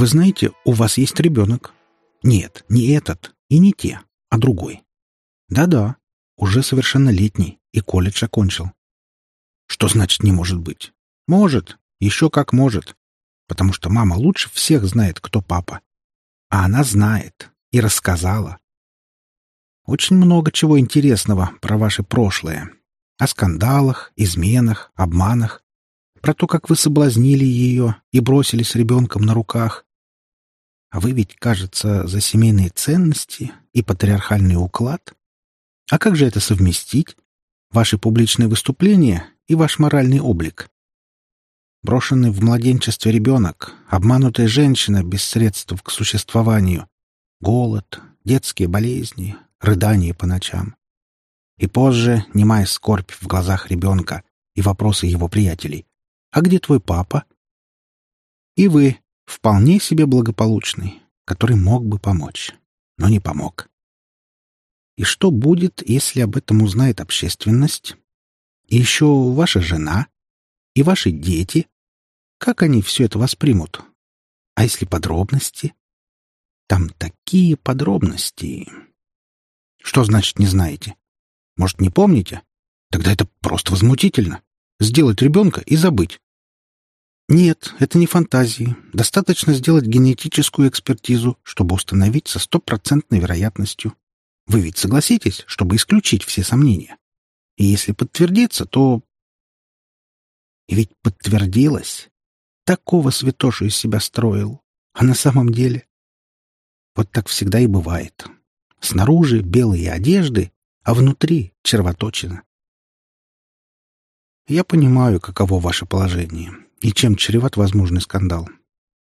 Вы знаете, у вас есть ребенок. Нет, не этот и не те, а другой. Да-да, уже совершеннолетний и колледж окончил. Что значит «не может быть»? Может, еще как может. Потому что мама лучше всех знает, кто папа. А она знает и рассказала. Очень много чего интересного про ваше прошлое. О скандалах, изменах, обманах. Про то, как вы соблазнили ее и бросили с ребенком на руках. А вы ведь, кажется, за семейные ценности и патриархальный уклад. А как же это совместить? Ваши публичные выступления и ваш моральный облик. Брошенный в младенчестве ребенок, обманутая женщина без средств к существованию, голод, детские болезни, рыдание по ночам. И позже немая скорбь в глазах ребенка и вопросы его приятелей. «А где твой папа?» И вы, вполне себе благополучный, который мог бы помочь, но не помог. И что будет, если об этом узнает общественность? И еще ваша жена? И ваши дети? Как они все это воспримут? А если подробности? Там такие подробности. Что значит не знаете? Может, не помните? Тогда это просто возмутительно. Сделать ребенка и забыть. Нет, это не фантазии. Достаточно сделать генетическую экспертизу, чтобы установить со стопроцентной вероятностью. Вы ведь согласитесь, чтобы исключить все сомнения. И если подтвердится, то... И ведь подтвердилось. Такого святошу из себя строил. А на самом деле... Вот так всегда и бывает. Снаружи белые одежды, а внутри червоточина. Я понимаю, каково ваше положение и чем чреват возможный скандал.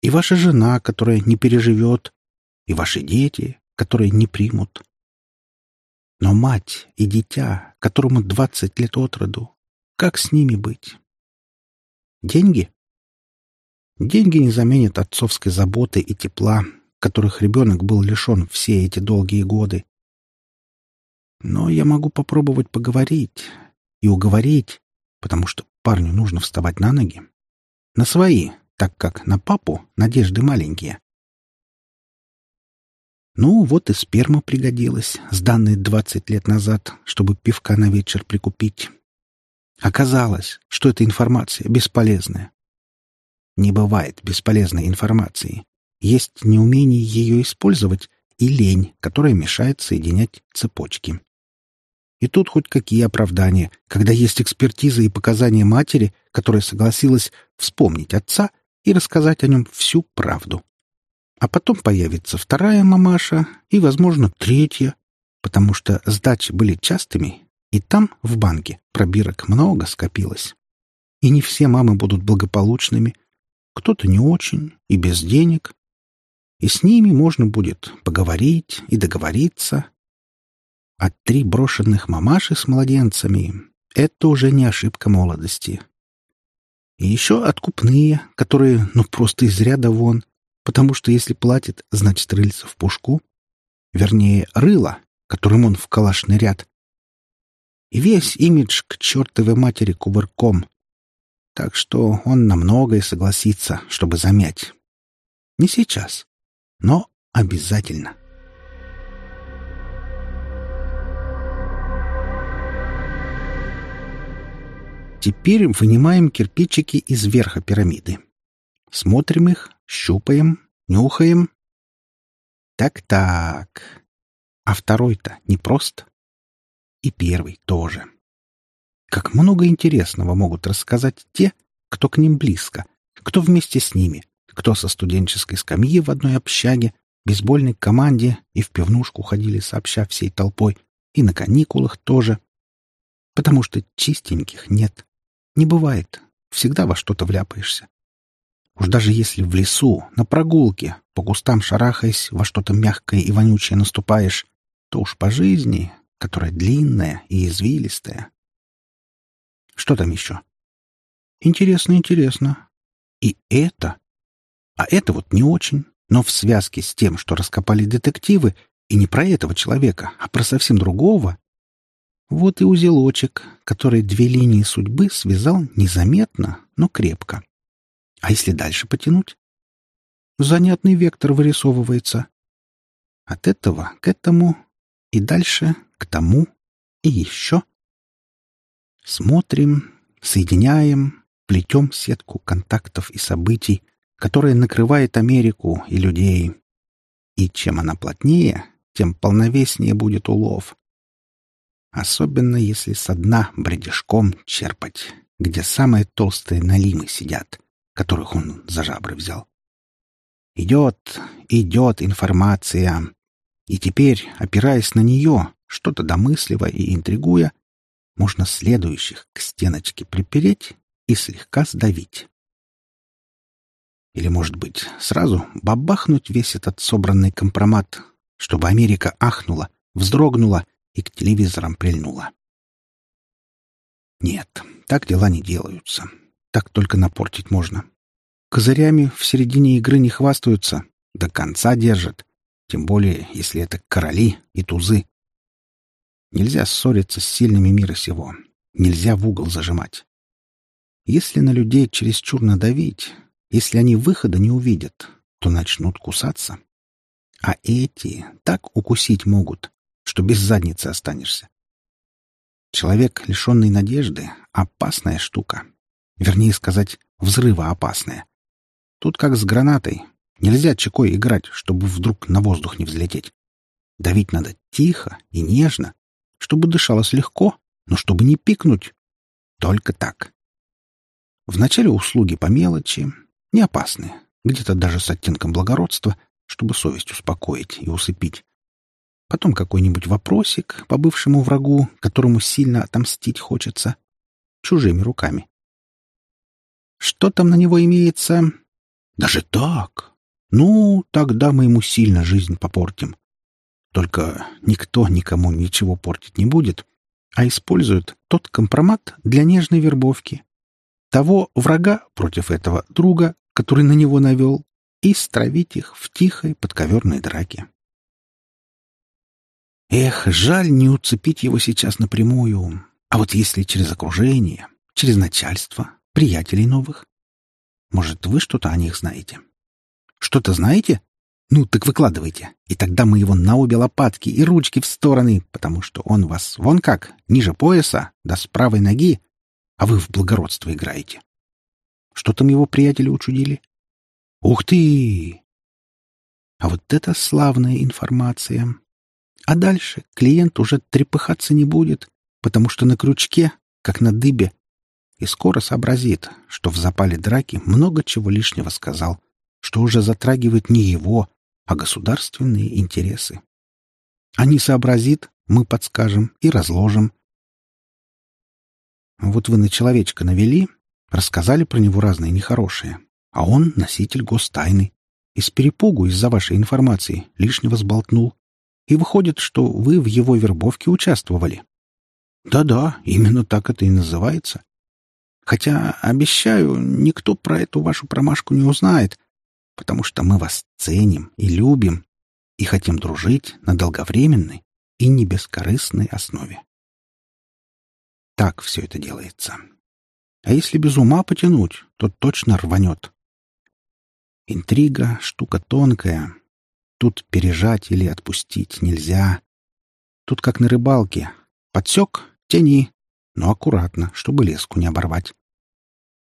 И ваша жена, которая не переживет, и ваши дети, которые не примут. Но мать и дитя, которому двадцать лет от роду, как с ними быть? Деньги? Деньги не заменят отцовской заботы и тепла, которых ребенок был лишен все эти долгие годы. Но я могу попробовать поговорить и уговорить, потому что парню нужно вставать на ноги. На свои, так как на папу надежды маленькие. Ну, вот и сперма пригодилась, сданная двадцать лет назад, чтобы пивка на вечер прикупить. Оказалось, что эта информация бесполезная. Не бывает бесполезной информации. Есть неумение ее использовать и лень, которая мешает соединять цепочки. И тут хоть какие оправдания, когда есть экспертиза и показания матери, которая согласилась вспомнить отца и рассказать о нем всю правду. А потом появится вторая мамаша и, возможно, третья, потому что сдачи были частыми, и там, в банке, пробирок много скопилось. И не все мамы будут благополучными, кто-то не очень и без денег, и с ними можно будет поговорить и договориться. А три брошенных мамаши с младенцами — это уже не ошибка молодости. И еще откупные, которые, ну, просто из ряда вон, потому что если платит, значит, рыльца в пушку. Вернее, рыло, которым он в калашный ряд. И весь имидж к чертовой матери кувырком. Так что он на многое согласится, чтобы замять. Не сейчас но обязательно. Теперь вынимаем кирпичики из верха пирамиды. Смотрим их, щупаем, нюхаем. Так-так. А второй-то не прост. И первый тоже. Как много интересного могут рассказать те, кто к ним близко, кто вместе с ними, кто со студенческой скамьи в одной общаге, бейсбольной команде и в пивнушку ходили сообща всей толпой, и на каникулах тоже. Потому что чистеньких нет. Не бывает. Всегда во что-то вляпаешься. Уж даже если в лесу, на прогулке, по кустам шарахаясь, во что-то мягкое и вонючее наступаешь, то уж по жизни, которая длинная и извилистая. Что там еще? Интересно, интересно. И это а это вот не очень, но в связке с тем, что раскопали детективы, и не про этого человека, а про совсем другого, вот и узелочек, который две линии судьбы связал незаметно, но крепко. А если дальше потянуть? занятный вектор вырисовывается. От этого к этому и дальше к тому и еще. Смотрим, соединяем, плетем сетку контактов и событий, которая накрывает Америку и людей. И чем она плотнее, тем полновеснее будет улов. Особенно если со дна бредешком черпать, где самые толстые налимы сидят, которых он за жабры взял. Идет, идет информация. И теперь, опираясь на нее, что-то домысливая и интригуя, можно следующих к стеночке припереть и слегка сдавить. Или, может быть, сразу бабахнуть весь этот собранный компромат, чтобы Америка ахнула, вздрогнула и к телевизорам прильнула. Нет, так дела не делаются. Так только напортить можно. Козырями в середине игры не хвастаются, до конца держат. Тем более, если это короли и тузы. Нельзя ссориться с сильными мира сего. Нельзя в угол зажимать. Если на людей чересчур надавить, если они выхода не увидят, то начнут кусаться. А эти так укусить могут, что без задницы останешься. Человек, лишенный надежды, — опасная штука. Вернее сказать, взрывоопасная. Тут как с гранатой. Нельзя чекой играть, чтобы вдруг на воздух не взлететь. Давить надо тихо и нежно, чтобы дышалось легко, но чтобы не пикнуть. Только так. Вначале услуги по мелочи, не опасные, где-то даже с оттенком благородства, чтобы совесть успокоить и усыпить. Потом какой-нибудь вопросик по бывшему врагу, которому сильно отомстить хочется, чужими руками. Что там на него имеется? Даже так? Ну, тогда мы ему сильно жизнь попортим. Только никто никому ничего портить не будет, а использует тот компромат для нежной вербовки. Того врага против этого друга, который на него навел, и стравить их в тихой подковерной драке. Эх, жаль не уцепить его сейчас напрямую. А вот если через окружение, через начальство, приятелей новых. Может, вы что-то о них знаете? Что-то знаете? Ну, так выкладывайте. И тогда мы его на обе лопатки и ручки в стороны, потому что он вас вон как, ниже пояса, да с правой ноги, а вы в благородство играете. Что там его приятели учудили? Ух ты! А вот это славная информация. А дальше клиент уже трепыхаться не будет, потому что на крючке, как на дыбе, и скоро сообразит, что в запале драки много чего лишнего сказал, что уже затрагивает не его, а государственные интересы. А не сообразит, мы подскажем и разложим. Вот вы на человечка навели, рассказали про него разные нехорошие, а он носитель гостайны. Из перепугу из-за вашей информации лишнего сболтнул. И выходит, что вы в его вербовке участвовали. Да-да, именно так это и называется. Хотя, обещаю, никто про эту вашу промашку не узнает, потому что мы вас ценим и любим и хотим дружить на долговременной и не бескорыстной основе. Так все это делается. А если без ума потянуть, то точно рванет. Интрига — штука тонкая. Тут пережать или отпустить нельзя. Тут как на рыбалке. Подсек — тяни, но аккуратно, чтобы леску не оборвать.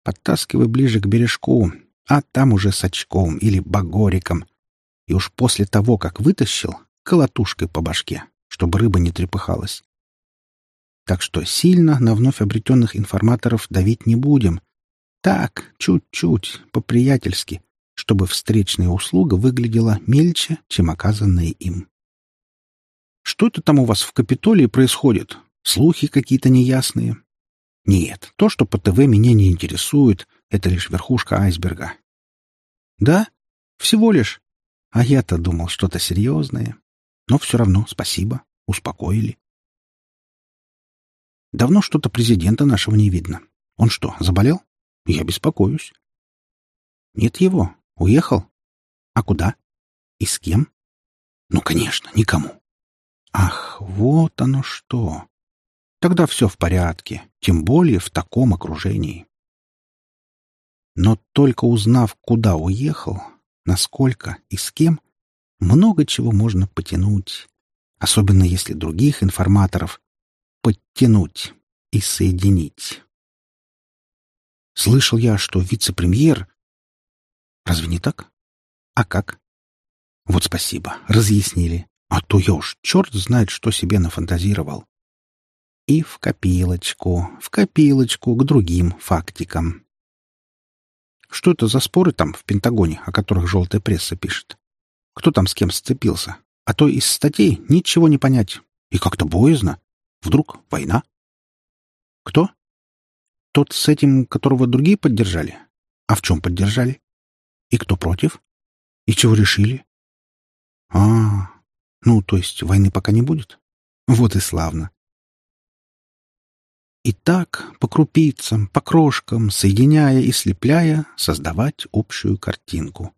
Подтаскивай ближе к бережку, а там уже с очком или багориком. И уж после того, как вытащил, колотушкой по башке, чтобы рыба не трепыхалась. Так что сильно на вновь обретенных информаторов давить не будем. Так, чуть-чуть, по-приятельски, чтобы встречная услуга выглядела мельче, чем оказанная им. «Что это там у вас в Капитолии происходит? Слухи какие-то неясные?» «Нет, то, что по ТВ меня не интересует, это лишь верхушка айсберга». «Да? Всего лишь? А я-то думал что-то серьезное. Но все равно спасибо, успокоили». «Давно что-то президента нашего не видно. Он что, заболел? Я беспокоюсь». «Нет его. Уехал? А куда? И с кем? Ну, конечно, никому. Ах, вот оно что. Тогда все в порядке, тем более в таком окружении. Но только узнав, куда уехал, насколько и с кем, много чего можно потянуть, особенно если других информаторов подтянуть и соединить. Слышал я, что вице-премьер... Разве не так? А как? Вот спасибо, разъяснили. А то я уж черт знает, что себе нафантазировал. И в копилочку, в копилочку к другим фактикам. Что это за споры там в Пентагоне, о которых желтая пресса пишет? Кто там с кем сцепился? А то из статей ничего не понять. И как-то боязно. Вдруг война? Кто? Тот с этим, которого другие поддержали? А в чем поддержали? И кто против? И чего решили? А, ну, то есть войны пока не будет? Вот и славно. И так, по крупицам, по крошкам, соединяя и слепляя, создавать общую картинку.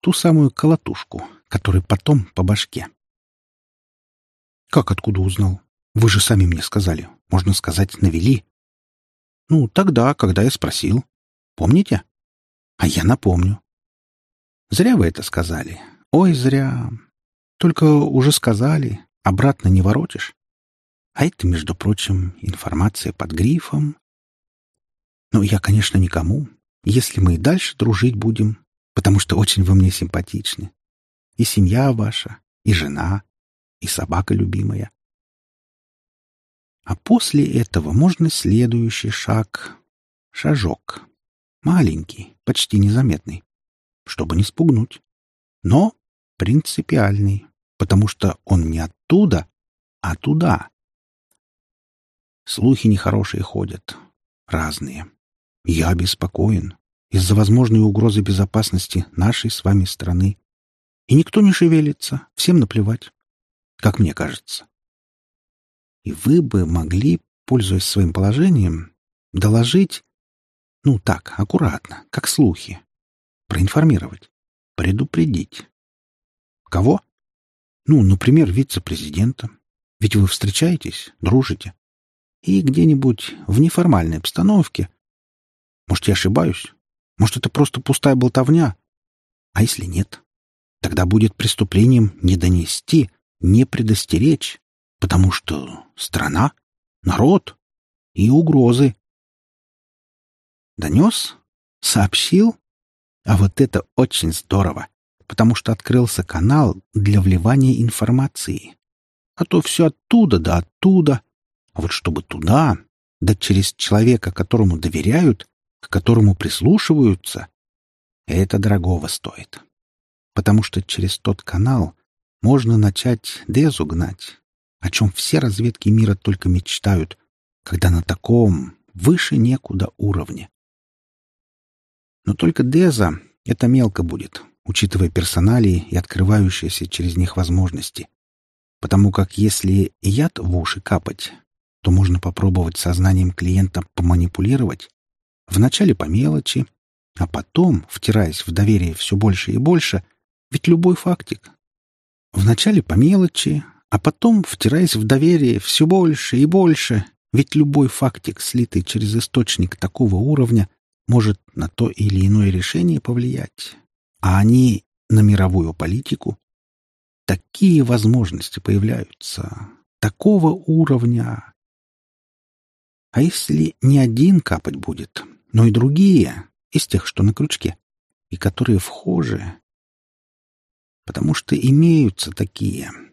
Ту самую колотушку, которой потом по башке. Как откуда узнал? Вы же сами мне сказали. Можно сказать, навели. Ну, тогда, когда я спросил. Помните? А я напомню. Зря вы это сказали. Ой, зря. Только уже сказали, обратно не воротишь. А это, между прочим, информация под грифом. Ну, я, конечно, никому. Если мы и дальше дружить будем, потому что очень вы мне симпатичны. И семья ваша, и жена, и собака любимая. А после этого можно следующий шаг. Шажок. Маленький, почти незаметный. Чтобы не спугнуть. Но принципиальный, потому что он не оттуда, а туда. Слухи нехорошие ходят. Разные. Я обеспокоен из-за возможной угрозы безопасности нашей с вами страны. И никто не шевелится, всем наплевать. Как мне кажется. И вы бы могли, пользуясь своим положением, доложить, ну так, аккуратно, как слухи, проинформировать, предупредить. Кого? Ну, например, вице-президента. Ведь вы встречаетесь, дружите. И где-нибудь в неформальной обстановке. Может, я ошибаюсь? Может, это просто пустая болтовня? А если нет? Тогда будет преступлением не донести, не предостеречь, потому что страна, народ и угрозы. Донес? Сообщил? А вот это очень здорово, потому что открылся канал для вливания информации. А то все оттуда да оттуда. А вот чтобы туда, да через человека, которому доверяют, к которому прислушиваются, это дорогого стоит. Потому что через тот канал можно начать Дезу гнать, о чем все разведки мира только мечтают, когда на таком выше некуда уровне. Но только Деза — это мелко будет, учитывая персоналии и открывающиеся через них возможности. Потому как если яд в уши капать, то можно попробовать сознанием клиента поманипулировать, вначале по мелочи, а потом, втираясь в доверие все больше и больше, ведь любой фактик. Вначале по мелочи, а потом, втираясь в доверие все больше и больше, ведь любой фактик, слитый через источник такого уровня, может на то или иное решение повлиять. А они на мировую политику. Такие возможности появляются. Такого уровня. А если не один капать будет, но и другие, из тех, что на крючке, и которые вхожи? Потому что имеются такие —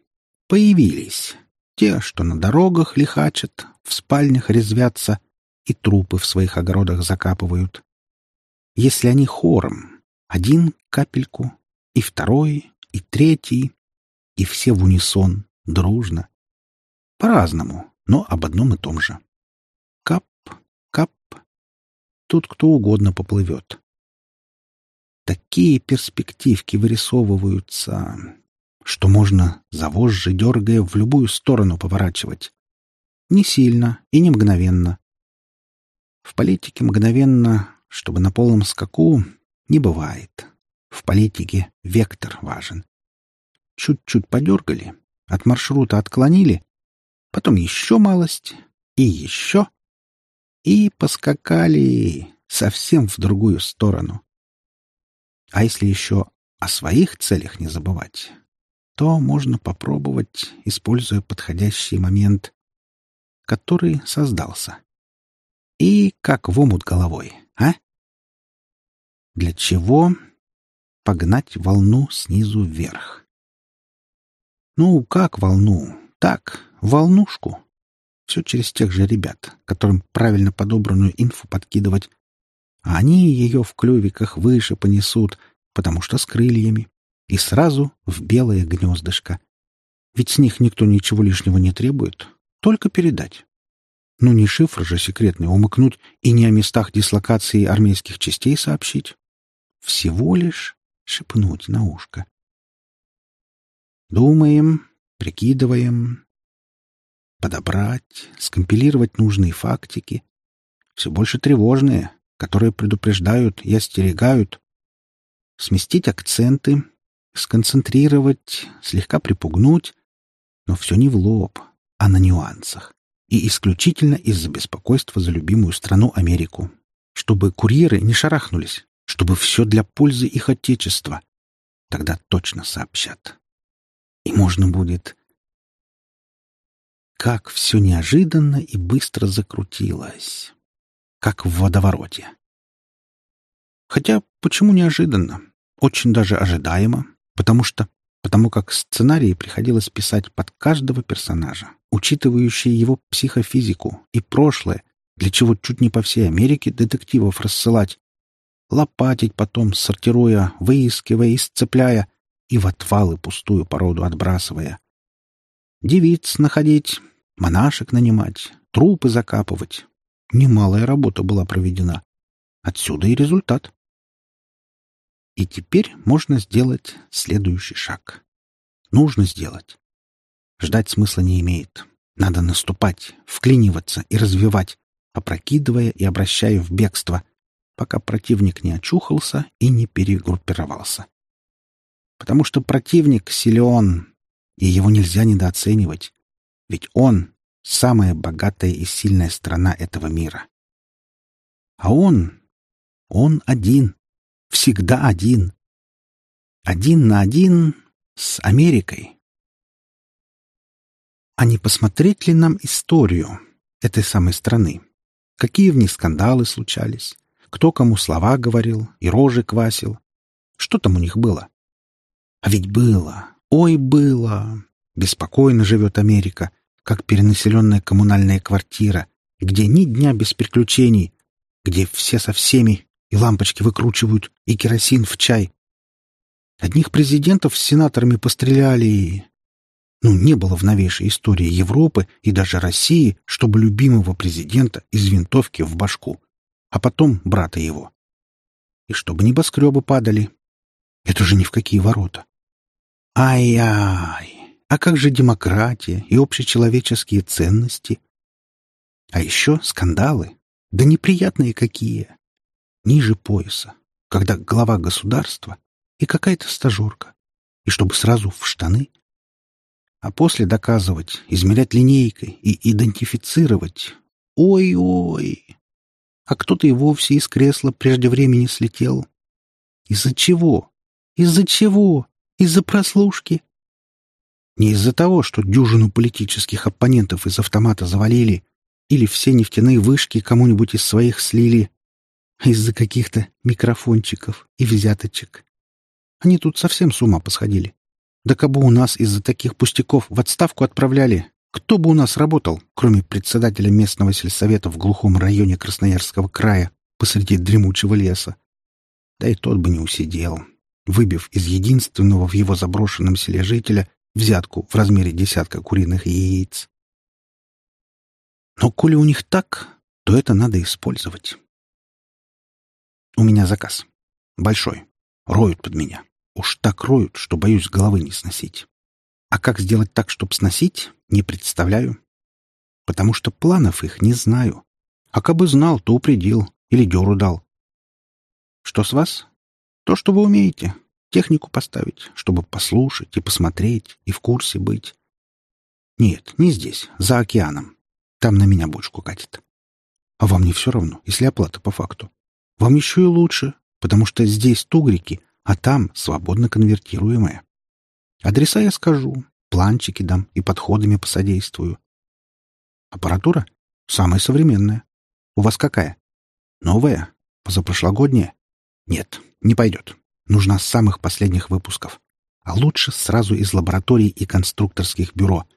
Появились. Те, что на дорогах лихачат, в спальнях резвятся и трупы в своих огородах закапывают. Если они хором, один капельку, и второй, и третий, и все в унисон, дружно. По-разному, но об одном и том же. Кап, кап. Тут кто угодно поплывет. Такие перспективки вырисовываются что можно за вожжи дергая в любую сторону поворачивать. Не сильно и не мгновенно. В политике мгновенно, чтобы на полном скаку, не бывает. В политике вектор важен. Чуть-чуть подергали, от маршрута отклонили, потом еще малость и еще, и поскакали совсем в другую сторону. А если еще о своих целях не забывать, то можно попробовать, используя подходящий момент, который создался. И как в омут головой, а? Для чего погнать волну снизу вверх? Ну, как волну? Так, волнушку. Все через тех же ребят, которым правильно подобранную инфу подкидывать. А они ее в клювиках выше понесут, потому что с крыльями. И сразу в белое гнездышко. Ведь с них никто ничего лишнего не требует. Только передать. Ну, не шифр же секретный умыкнуть и не о местах дислокации армейских частей сообщить. Всего лишь шепнуть на ушко. Думаем, прикидываем, подобрать, скомпилировать нужные фактики. Все больше тревожные, которые предупреждают и остерегают. Сместить акценты, сконцентрировать, слегка припугнуть, но все не в лоб, а на нюансах. И исключительно из-за беспокойства за любимую страну Америку. Чтобы курьеры не шарахнулись, чтобы все для пользы их отечества. Тогда точно сообщат. И можно будет как все неожиданно и быстро закрутилось. Как в водовороте. Хотя, почему неожиданно? Очень даже ожидаемо, потому что потому как сценарии приходилось писать под каждого персонажа, учитывающие его психофизику и прошлое, для чего чуть не по всей Америке детективов рассылать, лопатить потом, сортируя, выискивая и сцепляя, и в отвалы пустую породу отбрасывая. Девиц находить, монашек нанимать, трупы закапывать. Немалая работа была проведена. Отсюда и результат. И теперь можно сделать следующий шаг. Нужно сделать. Ждать смысла не имеет. Надо наступать, вклиниваться и развивать, опрокидывая и обращая в бегство, пока противник не очухался и не перегруппировался. Потому что противник силен, и его нельзя недооценивать. Ведь он — самая богатая и сильная страна этого мира. А он... он один. Всегда один. Один на один с Америкой. А не посмотреть ли нам историю этой самой страны? Какие в ней скандалы случались? Кто кому слова говорил и рожи квасил? Что там у них было? А ведь было, ой, было. Беспокойно живет Америка как перенаселенная коммунальная квартира, где ни дня без приключений, где все со всеми, и лампочки выкручивают, и керосин в чай. Одних президентов с сенаторами постреляли. Ну, не было в новейшей истории Европы и даже России, чтобы любимого президента из винтовки в башку, а потом брата его. И чтобы небоскребы падали. Это же ни в какие ворота. Ай-ай! А как же демократия и общечеловеческие ценности? А еще скандалы. Да неприятные какие. Ниже пояса, когда глава государства и какая-то стажерка. И чтобы сразу в штаны. А после доказывать, измерять линейкой и идентифицировать. Ой-ой! А кто-то и вовсе из кресла прежде времени слетел. Из-за чего? Из-за чего? Из-за прослушки? Не из-за того, что дюжину политических оппонентов из автомата завалили или все нефтяные вышки кому-нибудь из своих слили, а из-за каких-то микрофончиков и взяточек. Они тут совсем с ума посходили. Да кабы у нас из-за таких пустяков в отставку отправляли, кто бы у нас работал, кроме председателя местного сельсовета в глухом районе Красноярского края посреди дремучего леса? Да и тот бы не усидел, выбив из единственного в его заброшенном селе жителя взятку в размере десятка куриных яиц. Но коли у них так, то это надо использовать. У меня заказ. Большой. Роют под меня. Уж так роют, что боюсь головы не сносить. А как сделать так, чтобы сносить, не представляю. Потому что планов их не знаю. А кабы знал, то упредил или дёру дал. Что с вас? То, что вы умеете. Технику поставить, чтобы послушать и посмотреть, и в курсе быть. Нет, не здесь, за океаном. Там на меня бочку катит. А вам не все равно, если оплата по факту. Вам еще и лучше, потому что здесь тугрики, а там свободно конвертируемое. Адреса я скажу, планчики дам и подходами посодействую. Аппаратура? Самая современная. У вас какая? Новая? Позапрошлогодняя? Нет, не пойдет. Нужна с самых последних выпусков. А лучше сразу из лабораторий и конструкторских бюро,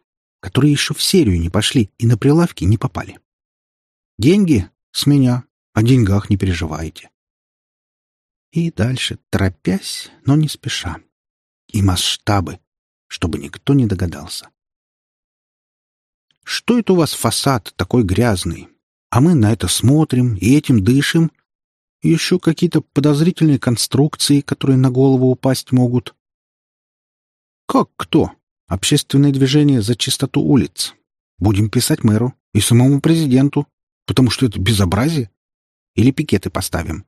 которые еще в серию не пошли и на прилавки не попали. Деньги с меня. О деньгах не переживайте. И дальше, торопясь, но не спеша. И масштабы, чтобы никто не догадался. Что это у вас фасад такой грязный? А мы на это смотрим и этим дышим. еще какие-то подозрительные конструкции, которые на голову упасть могут. Как кто? Общественное движение за чистоту улиц. Будем писать мэру и самому президенту, потому что это безобразие. Или пикеты поставим.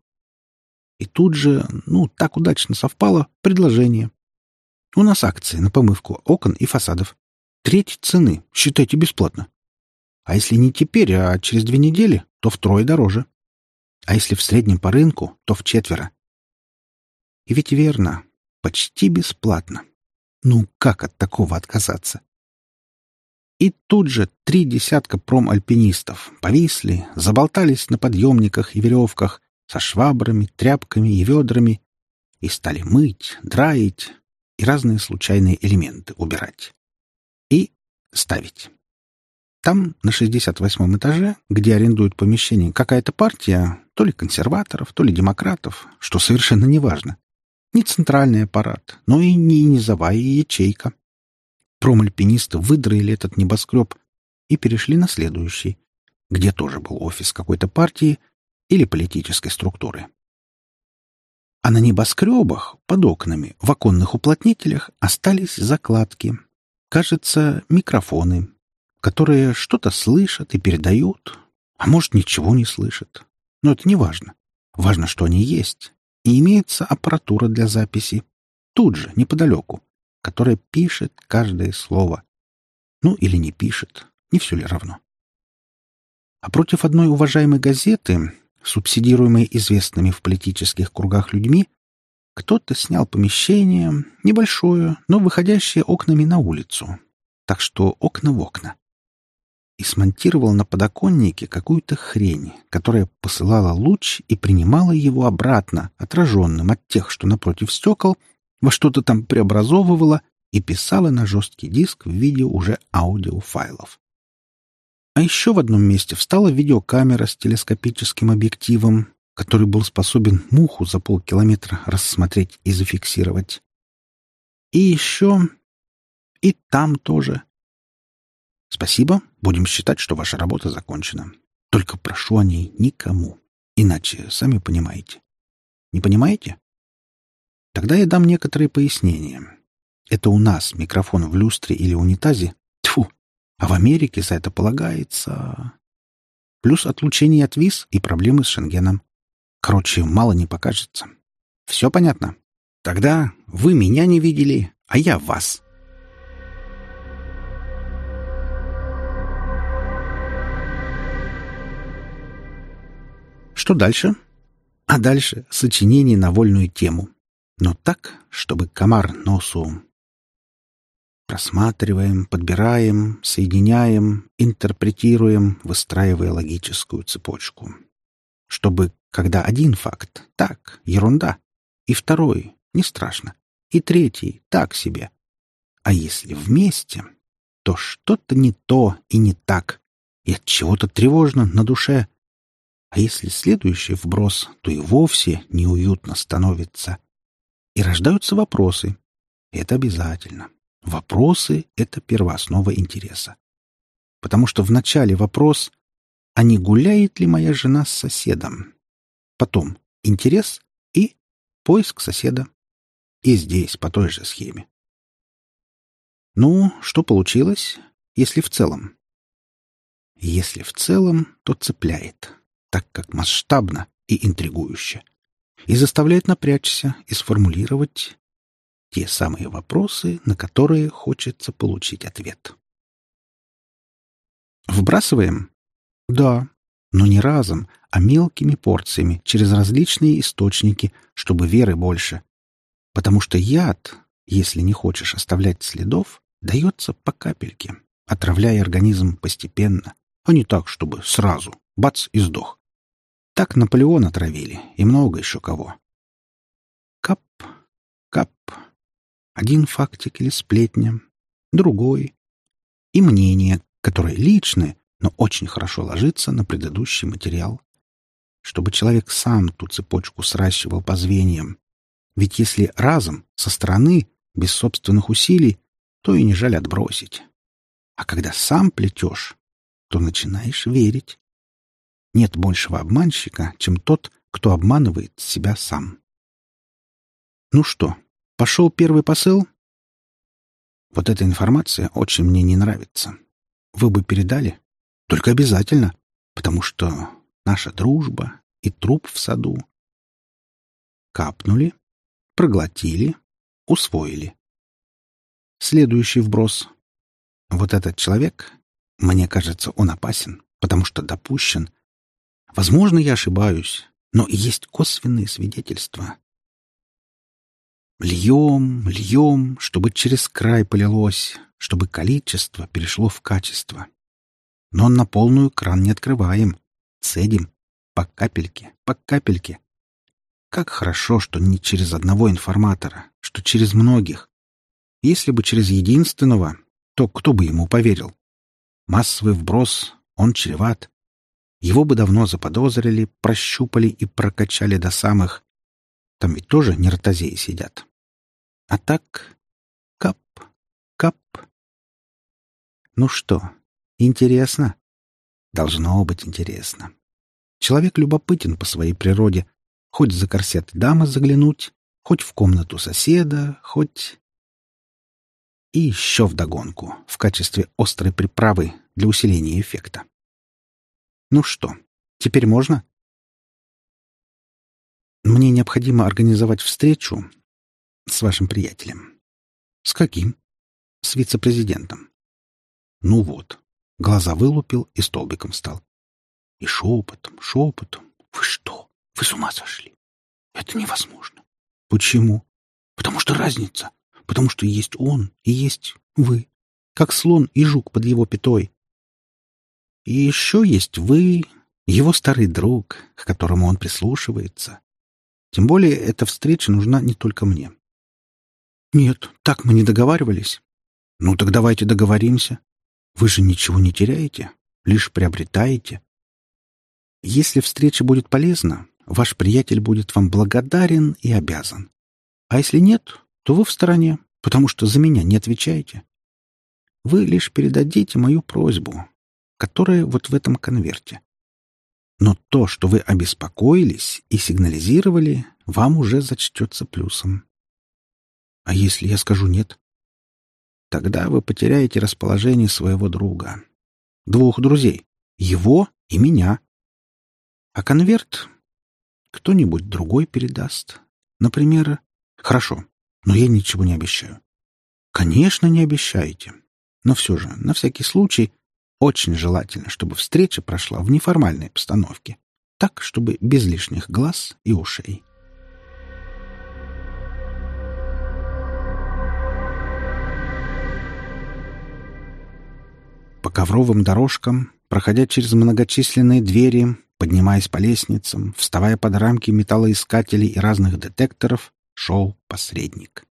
И тут же, ну, так удачно совпало, предложение. У нас акции на помывку окон и фасадов. Треть цены, считайте бесплатно. А если не теперь, а через две недели, то втрое дороже. А если в среднем по рынку, то в четверо. И ведь верно, почти бесплатно. Ну, как от такого отказаться? И тут же три десятка промальпинистов повисли, заболтались на подъемниках и веревках со швабрами, тряпками и ведрами и стали мыть, драить и разные случайные элементы убирать ставить. Там, на 68-м этаже, где арендуют помещение какая-то партия, то ли консерваторов, то ли демократов, что совершенно неважно. Не центральный аппарат, но и не низовая ячейка. Промальпинисты выдроили этот небоскреб и перешли на следующий, где тоже был офис какой-то партии или политической структуры. А на небоскребах, под окнами, в оконных уплотнителях остались закладки, кажется, микрофоны, которые что-то слышат и передают, а может, ничего не слышат. Но это не важно. Важно, что они есть, и имеется аппаратура для записи, тут же, неподалеку, которая пишет каждое слово. Ну, или не пишет, не все ли равно. А против одной уважаемой газеты, субсидируемой известными в политических кругах людьми, кто-то снял помещение, небольшое, но выходящее окнами на улицу. Так что окна в окна. И смонтировал на подоконнике какую-то хрень, которая посылала луч и принимала его обратно, отраженным от тех, что напротив стекол, во что-то там преобразовывала и писала на жесткий диск в виде уже аудиофайлов. А еще в одном месте встала видеокамера с телескопическим объективом, который был способен муху за полкилометра рассмотреть и зафиксировать. И еще... И там тоже. Спасибо, будем считать, что ваша работа закончена. Только прошу о ней никому. Иначе, сами понимаете. Не понимаете? Тогда я дам некоторые пояснения. Это у нас микрофон в люстре или унитазе. А в Америке за это полагается... Плюс отлучение от виз и проблемы с Шенгеном. Короче, мало не покажется. Все понятно? Тогда вы меня не видели, а я вас. Что дальше? А дальше сочинение на вольную тему. Но так, чтобы комар носу. Просматриваем, подбираем, соединяем, интерпретируем, выстраивая логическую цепочку. Чтобы когда один факт — так, ерунда, и второй — не страшно, и третий — так себе. А если вместе, то что-то не то и не так, и от чего-то тревожно на душе. А если следующий вброс, то и вовсе неуютно становится. И рождаются вопросы. Это обязательно. Вопросы — это первооснова интереса. Потому что вначале вопрос, а не гуляет ли моя жена с соседом? Потом интерес и поиск соседа. И здесь по той же схеме. Ну, что получилось, если в целом? Если в целом, то цепляет, так как масштабно и интригующе, и заставляет напрячься и сформулировать те самые вопросы, на которые хочется получить ответ. Вбрасываем? Да, но не разом, а мелкими порциями через различные источники, чтобы веры больше. Потому что яд, если не хочешь оставлять следов, дается по капельке, отравляя организм постепенно, а не так, чтобы сразу, бац, и сдох. Так Наполеон отравили, и много еще кого. Кап, кап. Один фактик или сплетня, другой. И мнение, которое личное, но очень хорошо ложится на предыдущий материал. Чтобы человек сам ту цепочку сращивал по звеньям. Ведь если разом, со стороны, без собственных усилий, то и не жаль отбросить. А когда сам плетешь, то начинаешь верить. Нет большего обманщика, чем тот, кто обманывает себя сам. Ну что, пошел первый посыл? Вот эта информация очень мне не нравится. Вы бы передали? Только обязательно, потому что наша дружба и труп в саду. Капнули, проглотили, усвоили. Следующий вброс. Вот этот человек, мне кажется, он опасен, потому что допущен. Возможно, я ошибаюсь, но есть косвенные свидетельства. Льем, льем, чтобы через край полилось, чтобы количество перешло в качество. Но на полную кран не открываем, цедим, по капельке, по капельке. Как хорошо, что не через одного информатора, что через многих. Если бы через единственного, то кто бы ему поверил? Массовый вброс, он чреват. Его бы давно заподозрили, прощупали и прокачали до самых... Там ведь тоже неротозеи сидят. А так... Кап, кап. Ну что, интересно? Должно быть интересно. Человек любопытен по своей природе. Хоть за корсет дамы заглянуть, хоть в комнату соседа, хоть и еще вдогонку, в качестве острой приправы для усиления эффекта. Ну что, теперь можно? Мне необходимо организовать встречу с вашим приятелем. С каким? С вице-президентом. Ну вот. Глаза вылупил и столбиком встал. И шепотом, шепотом. Вы что? Вы с ума сошли? Это невозможно. Почему? Потому что разница потому что есть он и есть вы, как слон и жук под его пятой. И еще есть вы, его старый друг, к которому он прислушивается. Тем более эта встреча нужна не только мне. Нет, так мы не договаривались. Ну так давайте договоримся. Вы же ничего не теряете, лишь приобретаете. Если встреча будет полезна, ваш приятель будет вам благодарен и обязан. А если нет, то вы в стороне, потому что за меня не отвечаете. Вы лишь передадите мою просьбу, которая вот в этом конверте. Но то, что вы обеспокоились и сигнализировали, вам уже зачтется плюсом. А если я скажу «нет»? Тогда вы потеряете расположение своего друга. Двух друзей. Его и меня. А конверт кто-нибудь другой передаст. Например, хорошо, но я ничего не обещаю. Конечно, не обещаете. Но все же, на всякий случай, очень желательно, чтобы встреча прошла в неформальной обстановке. Так, чтобы без лишних глаз и ушей. По ковровым дорожкам, проходя через многочисленные двери, поднимаясь по лестницам, вставая под рамки металлоискателей и разных детекторов, шел посредник,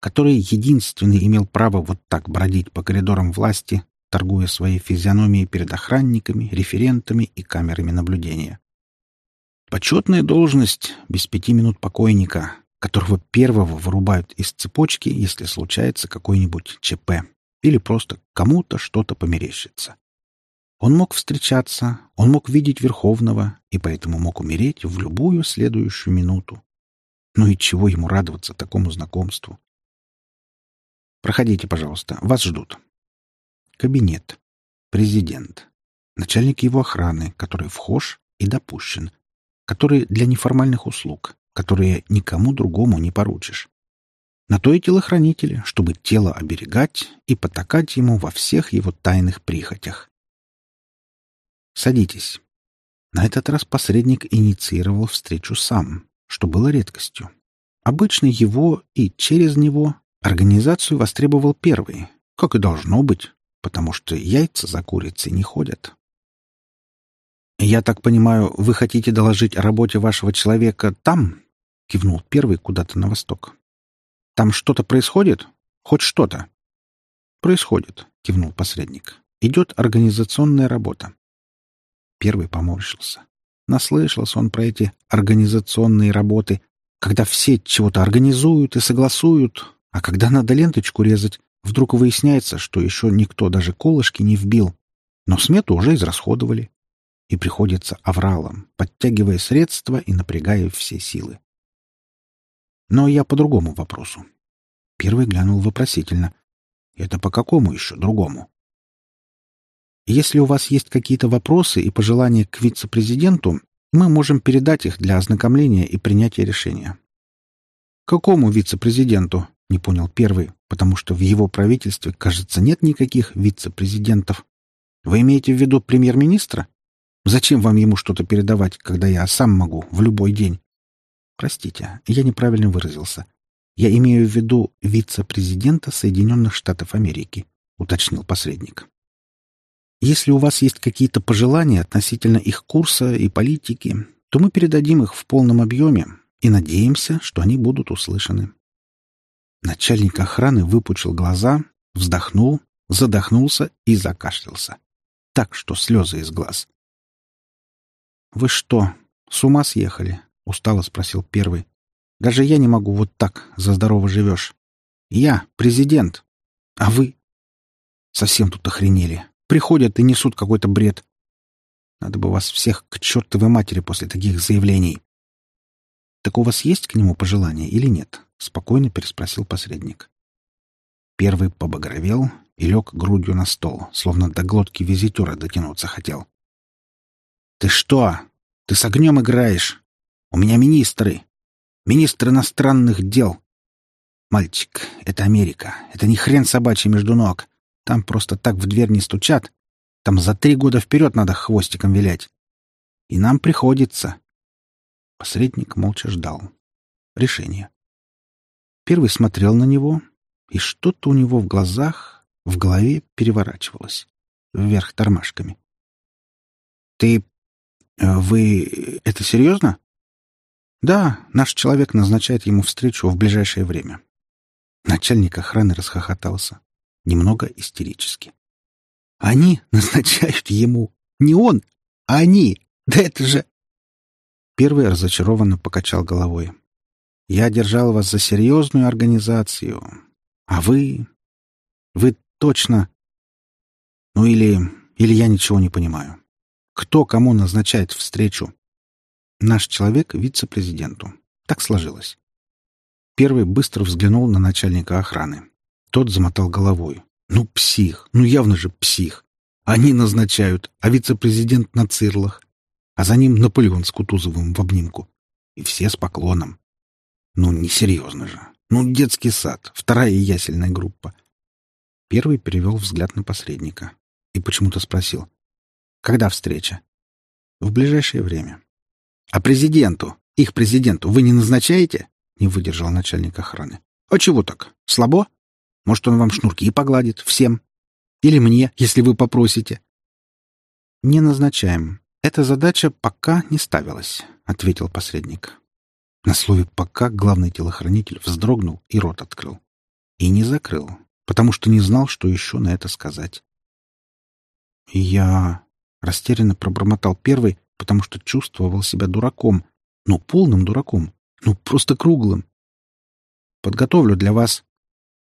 который единственный имел право вот так бродить по коридорам власти, торгуя своей физиономией перед охранниками, референтами и камерами наблюдения. Почетная должность без пяти минут покойника, которого первого вырубают из цепочки, если случается какой-нибудь ЧП или просто кому-то что-то померещится. Он мог встречаться, он мог видеть Верховного и поэтому мог умереть в любую следующую минуту. Ну и чего ему радоваться такому знакомству? Проходите, пожалуйста, вас ждут. Кабинет. Президент. Начальник его охраны, который вхож и допущен. Который для неформальных услуг, которые никому другому не поручишь. На то и телохранители, чтобы тело оберегать и потакать ему во всех его тайных прихотях. Садитесь. На этот раз посредник инициировал встречу сам, что было редкостью. Обычно его и через него организацию востребовал первый, как и должно быть, потому что яйца за курицей не ходят. «Я так понимаю, вы хотите доложить о работе вашего человека там?» — кивнул первый куда-то на восток. «Там что-то происходит? Хоть что-то?» «Происходит», — кивнул посредник. «Идет организационная работа». Первый поморщился. Наслышался он про эти организационные работы, когда все чего-то организуют и согласуют, а когда надо ленточку резать, вдруг выясняется, что еще никто даже колышки не вбил, но смету уже израсходовали. И приходится авралом, подтягивая средства и напрягая все силы. Но я по другому вопросу. Первый глянул вопросительно. Это по какому еще другому? Если у вас есть какие-то вопросы и пожелания к вице-президенту, мы можем передать их для ознакомления и принятия решения. Какому вице-президенту? Не понял первый, потому что в его правительстве, кажется, нет никаких вице-президентов. Вы имеете в виду премьер-министра? Зачем вам ему что-то передавать, когда я сам могу в любой день? Простите, я неправильно выразился. Я имею в виду вице-президента Соединенных Штатов Америки, уточнил посредник. Если у вас есть какие-то пожелания относительно их курса и политики, то мы передадим их в полном объеме и надеемся, что они будут услышаны. Начальник охраны выпучил глаза, вздохнул, задохнулся и закашлялся. Так, что слезы из глаз. «Вы что, с ума съехали?» — устало спросил первый. «Даже я не могу вот так, за здорово живешь. Я президент, а вы...» «Совсем тут охренели. Приходят и несут какой-то бред. Надо бы вас всех к чертовой матери после таких заявлений. Так у вас есть к нему пожелания или нет? Спокойно переспросил посредник. Первый побагровел и лег грудью на стол, словно до глотки визитера дотянуться хотел. «Ты что? Ты с огнем играешь? У меня министры. Министр иностранных дел. Мальчик, это Америка. Это не хрен собачий между ног. Там просто так в дверь не стучат. Там за три года вперед надо хвостиком вилять. И нам приходится. Посредник молча ждал. Решение. Первый смотрел на него, и что-то у него в глазах, в голове переворачивалось. Вверх тормашками. «Ты... Э, вы... это серьезно?» «Да, наш человек назначает ему встречу в ближайшее время». Начальник охраны расхохотался немного истерически. Они назначают ему. Не он, а они. Да это же... Первый разочарованно покачал головой. Я держал вас за серьезную организацию. А вы... Вы точно... Ну или... Или я ничего не понимаю. Кто кому назначает встречу? Наш человек вице-президенту. Так сложилось. Первый быстро взглянул на начальника охраны. Тот замотал головой. «Ну, псих! Ну, явно же псих! Они назначают, а вице-президент на цирлах. А за ним Наполеон с Кутузовым в обнимку. И все с поклоном. Ну, несерьезно же. Ну, детский сад, вторая ясельная группа. Первый перевел взгляд на посредника и почему-то спросил. «Когда встреча?» «В ближайшее время». «А президенту, их президенту, вы не назначаете?» — не выдержал начальник охраны. «А чего так? Слабо?» Может, он вам шнурки погладит всем? Или мне, если вы попросите?» «Не назначаем. Эта задача пока не ставилась», — ответил посредник. На слове «пока» главный телохранитель вздрогнул и рот открыл. И не закрыл, потому что не знал, что еще на это сказать. «Я...» — растерянно пробормотал первый, потому что чувствовал себя дураком. Ну, полным дураком. Ну, просто круглым. «Подготовлю для вас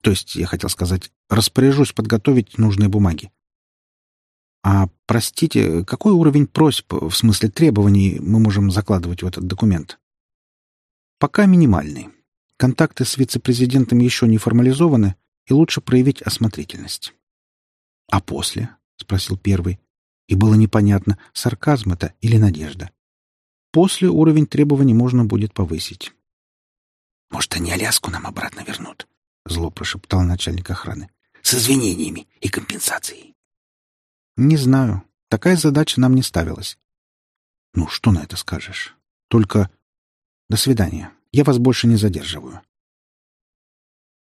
то есть, я хотел сказать, распоряжусь подготовить нужные бумаги. А, простите, какой уровень просьб, в смысле требований, мы можем закладывать в этот документ? Пока минимальный. Контакты с вице-президентом еще не формализованы, и лучше проявить осмотрительность. А после? — спросил первый. И было непонятно, сарказм это или надежда. После уровень требований можно будет повысить. Может, они Аляску нам обратно вернут? — зло прошептал начальник охраны. «С извинениями и компенсацией». «Не знаю. Такая задача нам не ставилась». «Ну, что на это скажешь? Только... До свидания. Я вас больше не задерживаю.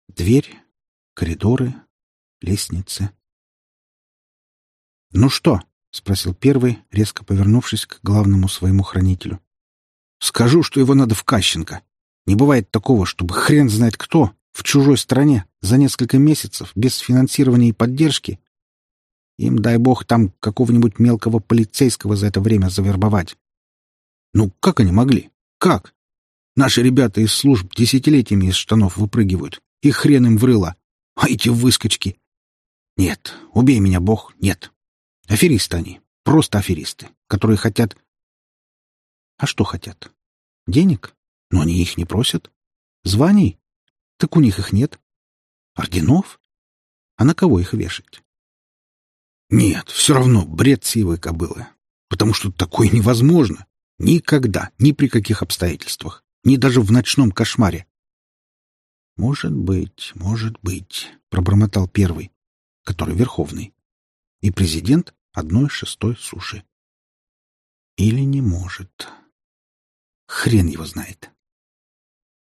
Дверь, коридоры, лестницы. «Ну что?» — спросил первый, резко повернувшись к главному своему хранителю. «Скажу, что его надо в Кащенко. Не бывает такого, чтобы хрен знает кто в чужой стране за несколько месяцев без финансирования и поддержки. Им, дай бог, там какого-нибудь мелкого полицейского за это время завербовать. Ну, как они могли? Как? Наши ребята из служб десятилетиями из штанов выпрыгивают, и хрен им врыло. А эти выскочки... Нет, убей меня, бог, нет. Аферисты они, просто аферисты, которые хотят... А что хотят? Денег? Но они их не просят. Званий? Так у них их нет. Орденов? А на кого их вешать? Нет, все равно бред сивой кобылы. Потому что такое невозможно. Никогда, ни при каких обстоятельствах. Ни даже в ночном кошмаре. «Может быть, может быть», — пробормотал первый, который верховный. И президент одной шестой суши. Или не может. Хрен его знает.